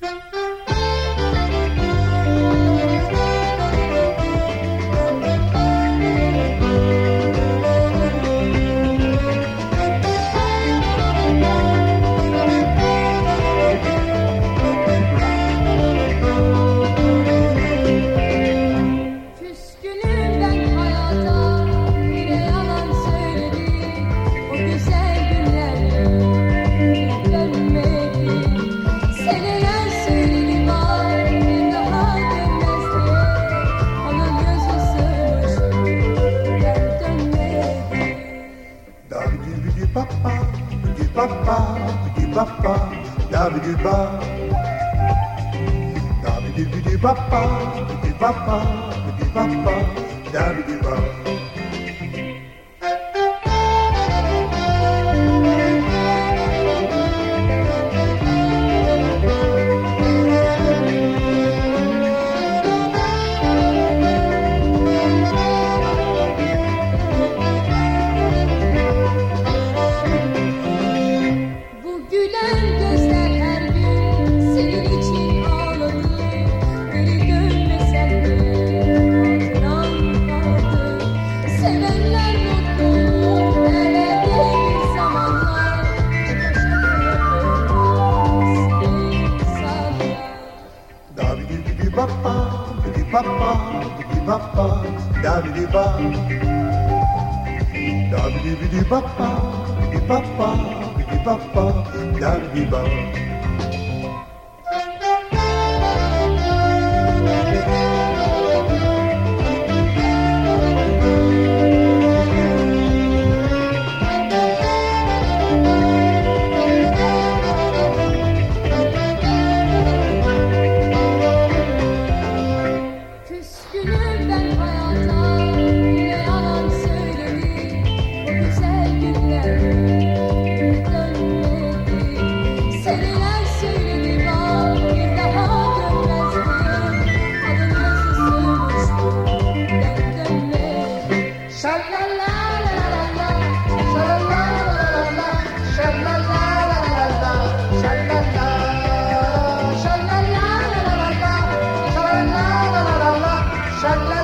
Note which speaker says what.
Speaker 1: Thank you.
Speaker 2: da ba ba da ba papa, da ba ba papa, di papa, da di di ba. Da di di di papa, di papa, di papa, da di ba.
Speaker 3: Shut